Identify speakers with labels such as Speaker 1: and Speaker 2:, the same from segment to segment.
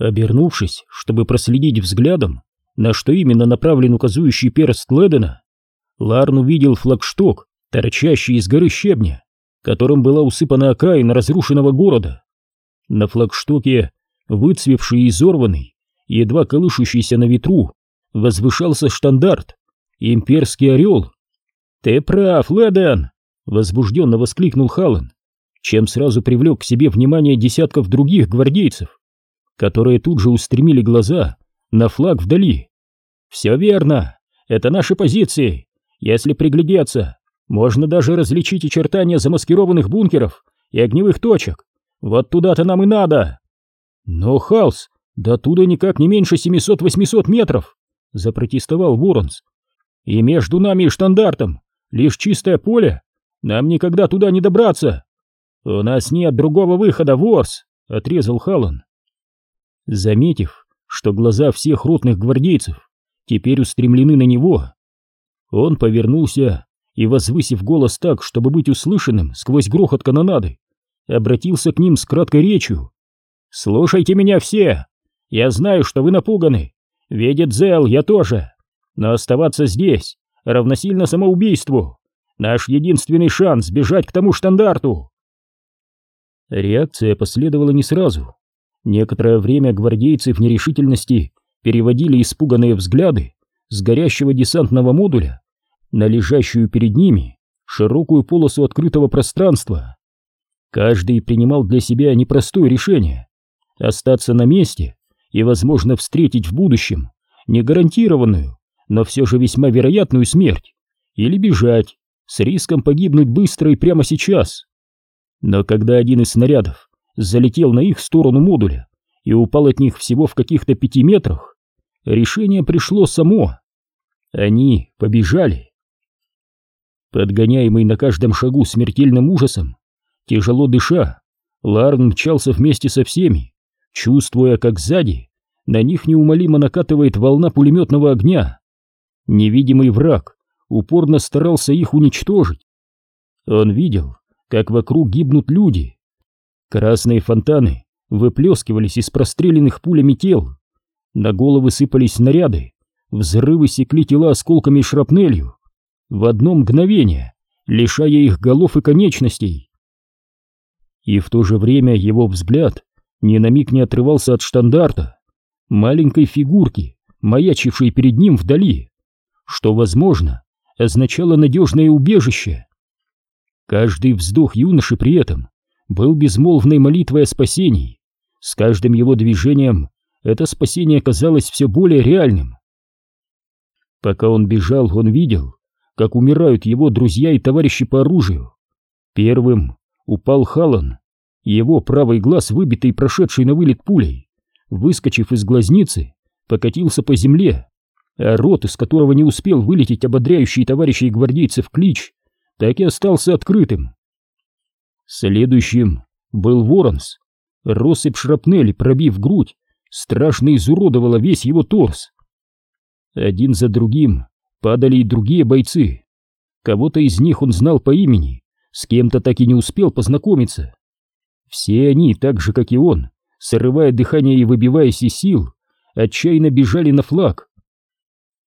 Speaker 1: Обернувшись, чтобы проследить взглядом, на что именно направлен указующий перст Ледена, Ларн увидел флагшток, торчащий из горы щебня, которым была усыпана окраина разрушенного города. На флагштоке, выцвевший и изорванный, едва колышущийся на ветру, возвышался штандарт, имперский орел. «Ты прав, Леден!» — возбужденно воскликнул Халлен, чем сразу привлек к себе внимание десятков других гвардейцев, которые тут же устремили глаза на флаг вдали. «Все верно, это наши позиции. Если приглядеться, можно даже различить очертания замаскированных бункеров и огневых точек. Вот туда-то нам и надо!» «Но, Халс, до туда никак не меньше 700-800 метров!» — запротестовал Воронс. «И между нами и штандартом лишь чистое поле. Нам никогда туда не добраться!» «У нас нет другого выхода, Ворс!» — отрезал Халлан. Заметив, что глаза всех ротных гвардейцев теперь устремлены на него, он повернулся и, возвысив голос так, чтобы быть услышанным сквозь грохот канонады, обратился к ним с краткой речью. «Слушайте меня все! Я знаю, что вы напуганы. Видит Зел, я тоже. Но оставаться здесь равносильно самоубийству. Наш единственный шанс бежать к тому штандарту. Реакция последовала не сразу. Некоторое время гвардейцы в нерешительности переводили испуганные взгляды с горящего десантного модуля на лежащую перед ними широкую полосу открытого пространства. Каждый принимал для себя непростое решение — остаться на месте и, возможно, встретить в будущем не гарантированную, но все же весьма вероятную смерть, или бежать с риском погибнуть быстро и прямо сейчас. Но когда один из снарядов залетел на их сторону модуля и упал от них всего в каких-то пяти метрах, решение пришло само. Они побежали. Подгоняемый на каждом шагу смертельным ужасом, тяжело дыша, Ларн мчался вместе со всеми, чувствуя, как сзади на них неумолимо накатывает волна пулеметного огня. Невидимый враг упорно старался их уничтожить. Он видел, как вокруг гибнут люди. Красные фонтаны выплескивались из простреленных пулями тел. На головы сыпались снаряды, взрывы секли тела осколками и шрапнелью. В одно мгновение, лишая их голов и конечностей. И в то же время его взгляд ни на миг не отрывался от штандарта, маленькой фигурки, маячившей перед ним вдали, что, возможно, означало надежное убежище. Каждый вздох юноши при этом был безмолвной молитвой о спасении. С каждым его движением это спасение казалось все более реальным. Пока он бежал, он видел, как умирают его друзья и товарищи по оружию. Первым упал Халан, его правый глаз, выбитый прошедший на вылет пулей, выскочив из глазницы, покатился по земле, а рот, из которого не успел вылететь ободряющий товарищей гвардейцев клич, так и остался открытым. Следующим был Воронс. Россыпь шрапнели, пробив грудь, страшно изуродовала весь его торс. Один за другим падали и другие бойцы. Кого-то из них он знал по имени, с кем-то так и не успел познакомиться. Все они, так же как и он, срывая дыхание и выбиваясь из сил, отчаянно бежали на флаг.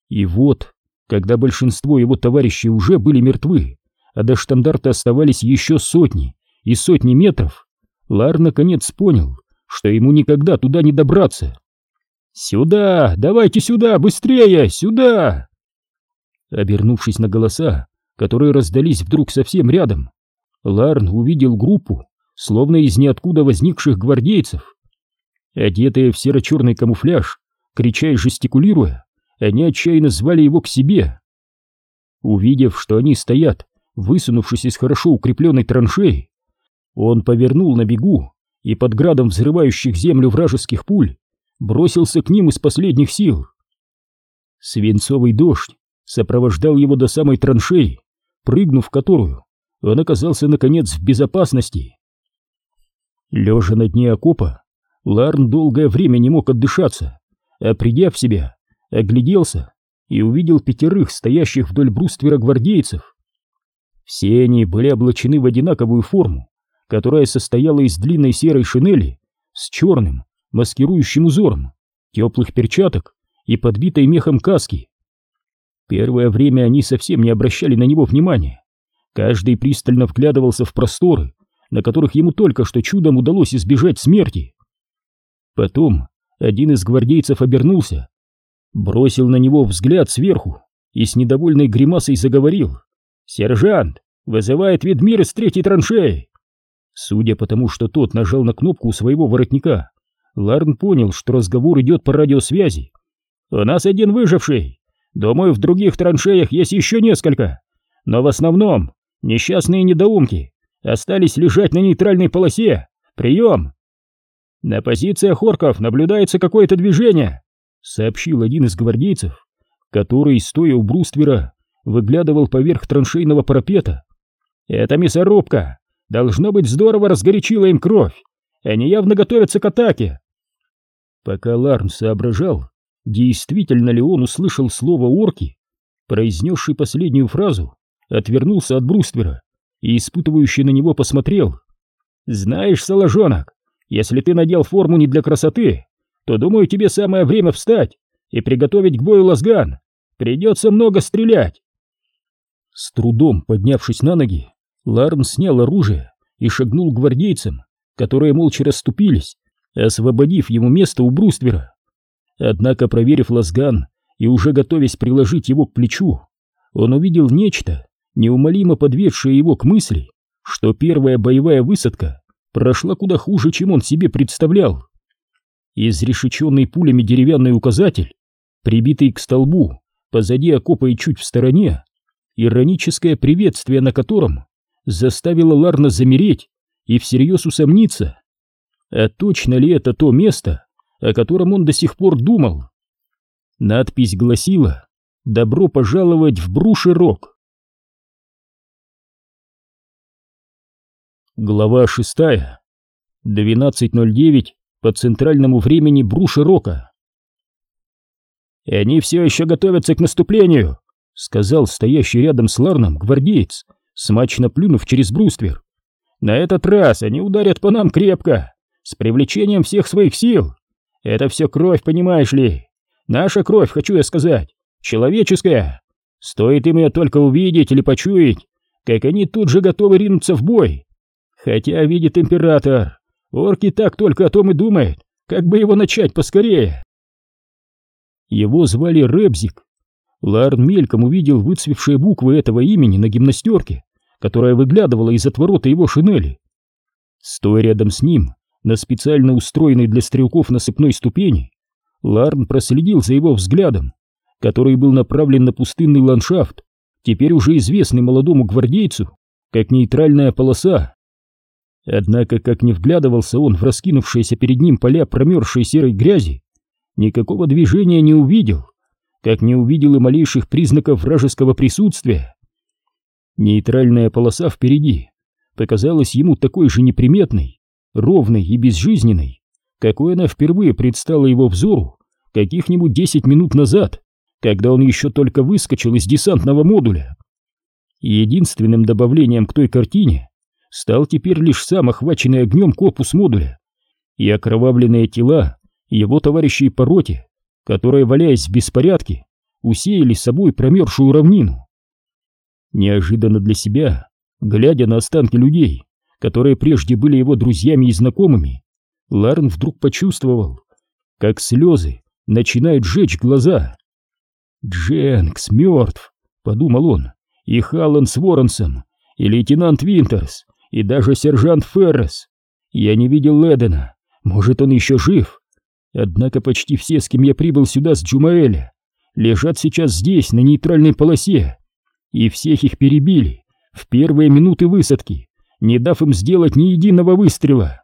Speaker 1: И вот, когда большинство его товарищей уже были мертвы, а до штандарта оставались еще сотни и сотни метров, Лар наконец понял, что ему никогда туда не добраться. «Сюда! Давайте сюда! Быстрее! Сюда!» Обернувшись на голоса, которые раздались вдруг совсем рядом, Ларн увидел группу, словно из ниоткуда возникших гвардейцев. Одетые в серо-черный камуфляж, крича и жестикулируя, они отчаянно звали его к себе. Увидев, что они стоят высунувшись из хорошо укрепленной траншеи, он повернул на бегу и под градом взрывающих землю вражеских пуль бросился к ним из последних сил. Свинцовый дождь сопровождал его до самой траншеи, прыгнув в которую, он оказался наконец в безопасности. Лежа на дне окопа, Ларн долгое время не мог отдышаться, а придя в себя, огляделся и увидел пятерых стоящих вдоль бруствера гвардейцев. Все они были облачены в одинаковую форму, которая состояла из длинной серой шинели с черным, маскирующим узором, теплых перчаток и подбитой мехом каски. Первое время они совсем не обращали на него внимания. Каждый пристально вглядывался в просторы, на которых ему только что чудом удалось избежать смерти. Потом один из гвардейцев обернулся, бросил на него взгляд сверху и с недовольной гримасой заговорил. «Сержант, вызывает Ведмир из третьей траншеи!» Судя по тому, что тот нажал на кнопку своего воротника, Ларн понял, что разговор идет по радиосвязи. «У нас один выживший. Думаю, в других траншеях есть еще несколько. Но в основном несчастные недоумки остались лежать на нейтральной полосе. Прием!» «На позициях орков наблюдается какое-то движение», — сообщил один из гвардейцев, который, стоя у бруствера, выглядывал поверх траншейного парапета. «Это мясорубка. Должно быть, здорово разгорячила им кровь. Они явно готовятся к атаке». Пока Ларн соображал, действительно ли он услышал слово «орки», произнесший последнюю фразу, отвернулся от бруствера и испытывающий на него посмотрел. «Знаешь, Соложонок, если ты надел форму не для красоты, то, думаю, тебе самое время встать и приготовить к бою лазган. Придется много стрелять». С трудом поднявшись на ноги, Ларн снял оружие и шагнул к гвардейцам, которые молча расступились, освободив ему место у бруствера. Однако, проверив лазган и уже готовясь приложить его к плечу, он увидел нечто, неумолимо подведшее его к мысли, что первая боевая высадка прошла куда хуже, чем он себе представлял. Изрешеченный пулями деревянный указатель, прибитый к столбу, позади окопа и чуть в стороне, ироническое приветствие на котором заставило Ларна замереть и всерьез усомниться, а точно ли это то место, о котором он до сих пор думал. Надпись гласила «Добро пожаловать в Бруши-Рок». Глава шестая. 12.09 по центральному времени Бруши-Рока. «Они все еще готовятся к наступлению», — сказал стоящий рядом с Ларном гвардеец, смачно плюнув через бруствер. «На этот раз они ударят по нам крепко, с привлечением всех своих сил. Это все кровь, понимаешь ли? Наша кровь, хочу я сказать, человеческая. Стоит им ее только увидеть или почуять, как они тут же готовы ринуться в бой. Хотя, видит император, орки так только о том и думает, как бы его начать поскорее. Его звали Ребзик. Ларн мельком увидел выцвевшие буквы этого имени на гимнастерке, которая выглядывала из отворота его шинели. Стоя рядом с ним, на специально устроенной для стрелков насыпной ступени, Ларн проследил за его взглядом, который был направлен на пустынный ландшафт, теперь уже известный молодому гвардейцу, как нейтральная полоса. Однако, как не вглядывался он в раскинувшиеся перед ним поля промерзшей серой грязи, никакого движения не увидел, как не увидел и малейших признаков вражеского присутствия. Нейтральная полоса впереди показалась ему такой же неприметной, ровной и безжизненной, какой она впервые предстала его взору каких-нибудь десять минут назад, когда он еще только выскочил из десантного модуля. Единственным добавлением к той картине стал теперь лишь сам охваченный огнем корпус модуля и окровавленные тела его товарищей по роте, которые, валяясь в беспорядке, усеяли собой промерзшую равнину. Неожиданно для себя, глядя на останки людей, которые прежде были его друзьями и знакомыми, Ларн вдруг почувствовал, как слезы начинают жечь глаза. «Дженкс мертв», — подумал он, — «и Халлан с Воронсом, и лейтенант Винтерс, и даже сержант Феррес. Я не видел Ледена, может, он еще жив. Однако почти все, с кем я прибыл сюда с Джумаэля, лежат сейчас здесь, на нейтральной полосе, и всех их перебили в первые минуты высадки, не дав им сделать ни единого выстрела.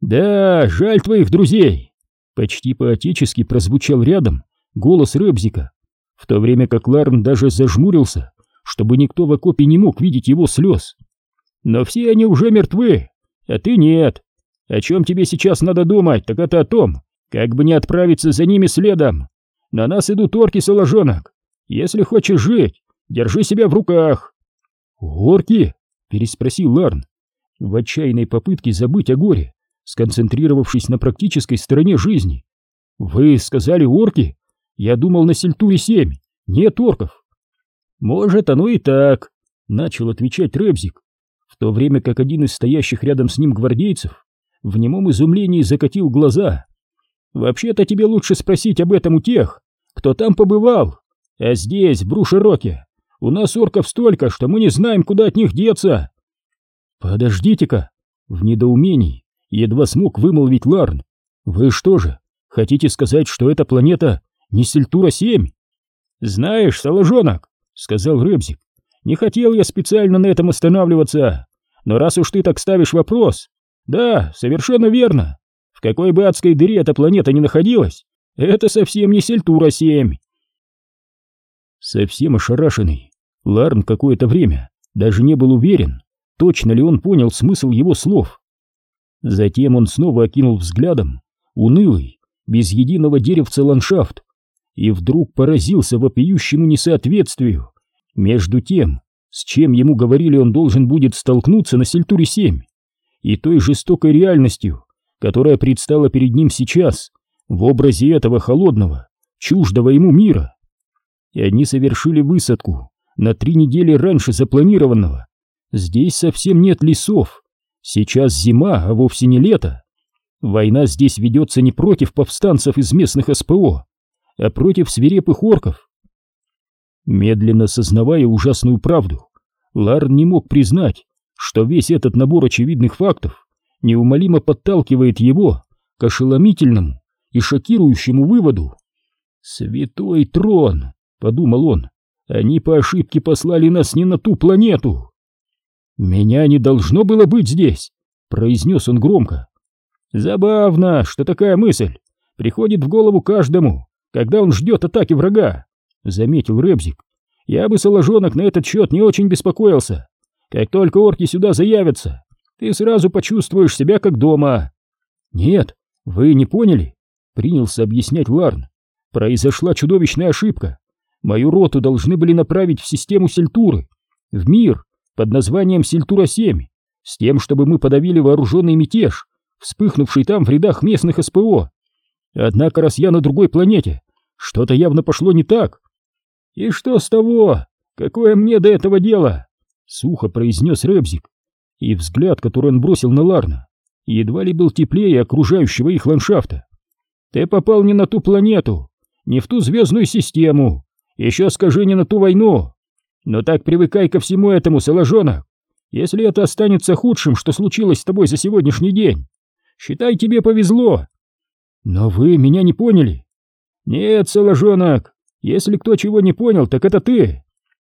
Speaker 1: «Да, жаль твоих друзей!» Почти поотечески прозвучал рядом голос Ребзика, в то время как Ларн даже зажмурился, чтобы никто в окопе не мог видеть его слез. «Но все они уже мертвы, а ты нет. О чем тебе сейчас надо думать, так это о том, как бы не отправиться за ними следом. На нас идут орки, соложонок. Если хочешь жить, держи себя в руках». «Орки?» — переспросил Ларн, в отчаянной попытке забыть о горе, сконцентрировавшись на практической стороне жизни. «Вы сказали орки? Я думал, на Сельтуре-7 нет орков». «Может, оно и так», — начал отвечать Ребзик, в то время как один из стоящих рядом с ним гвардейцев в немом изумлении закатил глаза. «Вообще-то тебе лучше спросить об этом у тех, кто там побывал, а здесь, в Брушероке, у нас орков столько, что мы не знаем, куда от них деться». «Подождите-ка!» В недоумении едва смог вымолвить Ларн. «Вы что же, хотите сказать, что эта планета не Сельтура-7?» «Знаешь, Соложонок», — сказал Ребзик, — «не хотел я специально на этом останавливаться, но раз уж ты так ставишь вопрос, да, совершенно верно, в какой бы адской дыре эта планета ни находилась, это совсем не Сельтура-7». Совсем ошарашенный, Ларн какое-то время даже не был уверен, точно ли он понял смысл его слов. Затем он снова окинул взглядом унылый, без единого деревца ландшафт, и вдруг поразился вопиющему несоответствию между тем, с чем ему говорили он должен будет столкнуться на Сельтуре-7, и той жестокой реальностью, которая предстала перед ним сейчас в образе этого холодного, чуждого ему мира. И они совершили высадку на три недели раньше запланированного. Здесь совсем нет лесов. Сейчас зима, а вовсе не лето. Война здесь ведется не против повстанцев из местных СПО, а против свирепых орков. Медленно сознавая ужасную правду, Ларн не мог признать, что весь этот набор очевидных фактов неумолимо подталкивает его к ошеломительному и шокирующему выводу. «Святой трон!» — подумал он. Они по ошибке послали нас не на ту планету. Меня не должно было быть здесь, произнес он громко. Забавно, что такая мысль приходит в голову каждому, когда он ждет атаки врага, заметил Ребзик. Я бы, соложонок, на этот счет не очень беспокоился. Как только орки сюда заявятся, ты сразу почувствуешь себя как дома. Нет, вы не поняли, принялся объяснять Ларн. Произошла чудовищная ошибка. Мою роту должны были направить в систему Сельтуры, в мир под названием Сельтура-7, с тем, чтобы мы подавили вооруженный мятеж, вспыхнувший там в рядах местных СПО. Однако, раз я на другой планете, что-то явно пошло не так. И что с того? Какое мне до этого дело? Сухо произнес Ребзик, и взгляд, который он бросил на Ларна, едва ли был теплее окружающего их ландшафта. Ты попал не на ту планету, не в ту звездную систему, еще скажи не на ту войну. Но так привыкай ко всему этому, Соложонок. Если это останется худшим, что случилось с тобой за сегодняшний день, считай, тебе повезло. Но вы меня не поняли. Нет, Соложонок, если кто чего не понял, так это ты.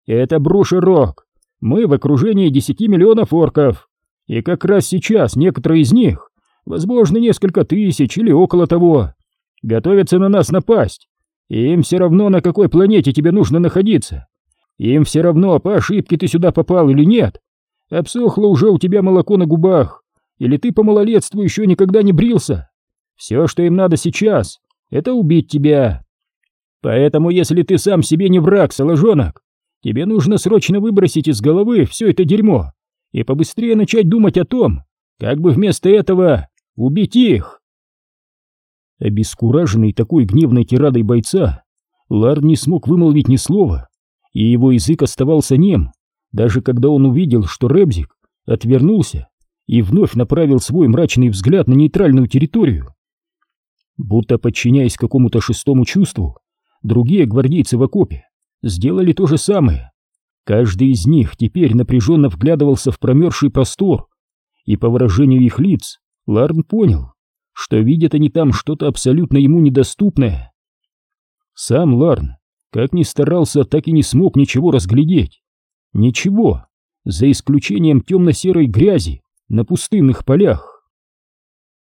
Speaker 1: Это Брушерок. Мы в окружении десяти миллионов орков. И как раз сейчас некоторые из них, возможно, несколько тысяч или около того, готовятся на нас напасть. Им все равно, на какой планете тебе нужно находиться. Им все равно, по ошибке ты сюда попал или нет. Обсохло уже у тебя молоко на губах, или ты по малолетству еще никогда не брился. Все, что им надо сейчас, это убить тебя. Поэтому, если ты сам себе не враг, соложонок, тебе нужно срочно выбросить из головы все это дерьмо и побыстрее начать думать о том, как бы вместо этого убить их. Обескураженный такой гневной тирадой бойца, Лар не смог вымолвить ни слова, и его язык оставался нем, даже когда он увидел, что Ребзик отвернулся и вновь направил свой мрачный взгляд на нейтральную территорию. Будто подчиняясь какому-то шестому чувству, другие гвардейцы в окопе сделали то же самое. Каждый из них теперь напряженно вглядывался в промерзший простор, и по выражению их лиц Ларн понял, что видят они там что-то абсолютно ему недоступное. Сам Ларн, как ни старался, так и не смог ничего разглядеть. Ничего, за исключением темно-серой грязи на пустынных полях.